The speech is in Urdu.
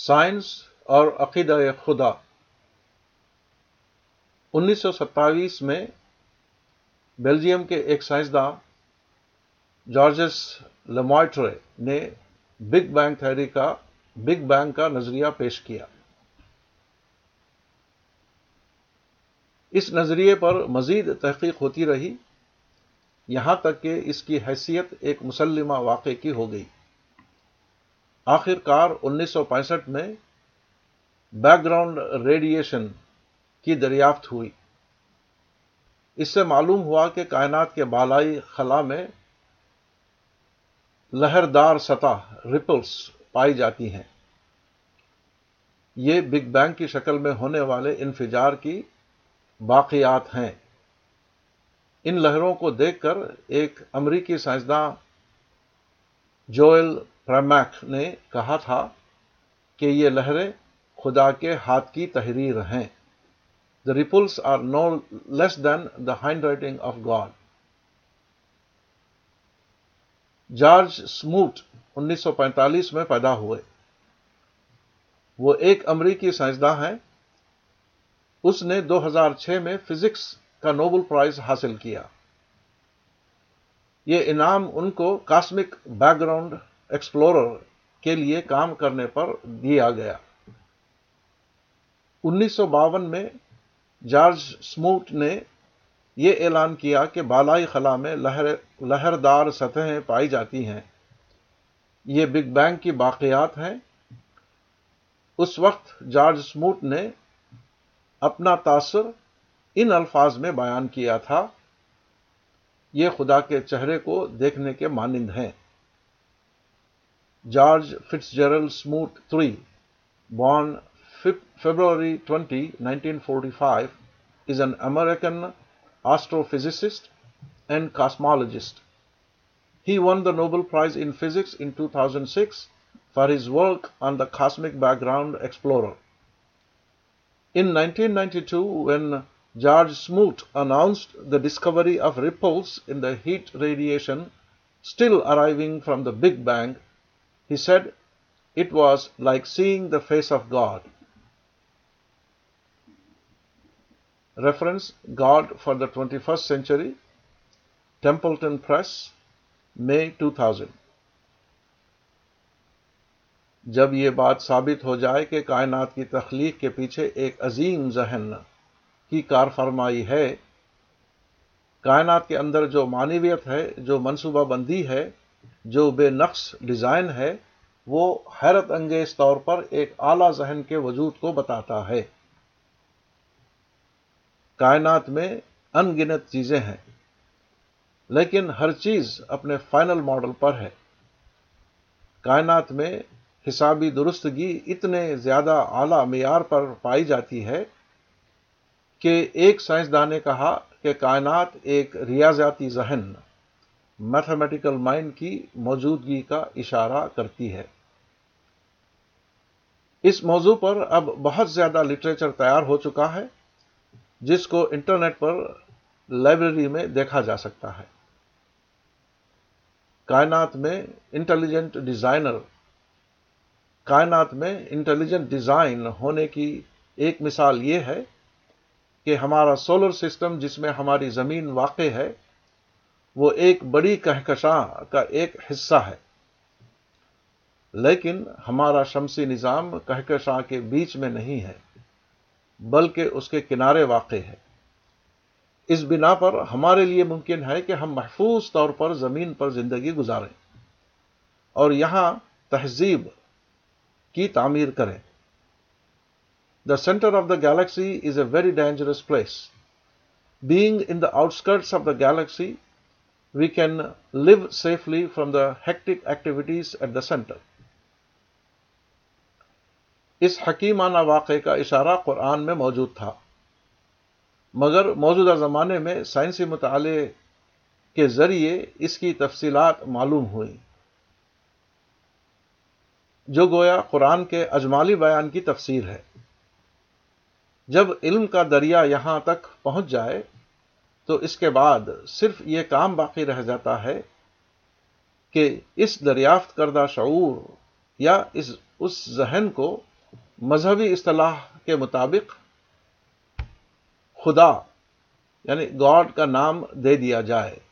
سائنس اور عقیدہ خدا انیس سو ستائیس میں بیلجیم کے ایک سائنسداں جارجس لمائٹرے نے بگ بینگ تھیری کا بگ بینگ کا نظریہ پیش کیا اس نظریے پر مزید تحقیق ہوتی رہی یہاں تک کہ اس کی حیثیت ایک مسلمہ واقعے کی ہو گئی آخر کار انیس سو پینسٹھ میں بیک گراؤنڈ ریڈیشن کی دریافت ہوئی اس سے معلوم ہوا کہ کائنات کے بالائی خلا میں لہردار سطح ریپلس پائی جاتی ہیں یہ بگ بینگ کی شکل میں ہونے والے انفجار کی باقیات ہیں ان لہروں کو دیکھ کر ایک امریکی سائنسداں جوئل پرمیک نے کہا تھا کہ یہ لہریں خدا کے ہاتھ کی تحریر ہیں the replies are no less than the handwriting of God George Smoot انیس سو پینتالیس میں پیدا ہوئے وہ ایک امریکی سائنسداں ہیں اس نے دو ہزار چھ میں فزکس کا نوبل پرائز حاصل کیا یہ انعام ان کو کاسمک بیک گراؤنڈ ایکسپلورر کے لیے کام کرنے پر دیا گیا انیس سو باون میں جارج سموٹ نے یہ اعلان کیا کہ بالائی خلا میں لہر لہردار سطحیں پائی جاتی ہیں یہ بگ بینگ کی باقیات ہیں اس وقت جارج سموٹ نے اپنا تاثر ان الفاظ میں بیان کیا تھا یہ خدا کے چہرے کو دیکھنے کے مانند ہیں George Fitzgerald Smoot III, born February 20, 1945, is an American astrophysicist and cosmologist. He won the Nobel Prize in Physics in 2006 for his work on the Cosmic Background Explorer. In 1992, when George Smoot announced the discovery of ripples in the heat radiation still arriving from the Big Bang, He said it was like seeing the face of God. Reference God for the 21st Century, Templeton Press, May two thousand جب یہ بات ثابت ہو جائے کہ کائنات کی تخلیق کے پیچھے ایک عظیم ذہن کی کار فرمائی ہے کائنات کے اندر جو معنیویت ہے جو منصوبہ بندی ہے جو بے نقص ڈیزائن ہے وہ حیرت انگیز طور پر ایک اعلیٰ ذہن کے وجود کو بتاتا ہے کائنات میں ان گنت چیزیں ہیں لیکن ہر چیز اپنے فائنل ماڈل پر ہے کائنات میں حسابی درستگی اتنے زیادہ اعلیٰ معیار پر پائی جاتی ہے کہ ایک سائنسداں نے کہا کہ کائنات ایک ریاضیاتی ذہن میتھمیٹیکل مائنڈ کی موجودگی کا اشارہ کرتی ہے اس موضوع پر اب بہت زیادہ لٹریچر تیار ہو چکا ہے جس کو انٹرنیٹ پر لائبریری میں دیکھا جا سکتا ہے کائنات میں انٹیلیجنٹ ڈیزائنر کائنات میں انٹیلیجنٹ ڈیزائن ہونے کی ایک مثال یہ ہے کہ ہمارا سولر سسٹم جس میں ہماری زمین واقع ہے وہ ایک بڑی کہکشاں کا ایک حصہ ہے لیکن ہمارا شمسی نظام کہکشاں کے بیچ میں نہیں ہے بلکہ اس کے کنارے واقع ہے اس بنا پر ہمارے لیے ممکن ہے کہ ہم محفوظ طور پر زمین پر زندگی گزاریں اور یہاں تہذیب کی تعمیر کریں the centre of the galaxy is a very dangerous place being in the outskirts of the galaxy we can live safely from the hectic activities at the centre اس حکیمانہ واقعے کا اشارہ قرآن میں موجود تھا مگر موجودہ زمانے میں سائنسی مطالعے کے ذریعے اس کی تفصیلات معلوم ہوئیں جو گویا قرآن کے اجمالی بیان کی تفسیر ہے جب علم کا دریا یہاں تک پہنچ جائے تو اس کے بعد صرف یہ کام باقی رہ جاتا ہے کہ اس دریافت کردہ شعور یا اس اس ذہن کو مذہبی اصطلاح کے مطابق خدا یعنی گاڈ کا نام دے دیا جائے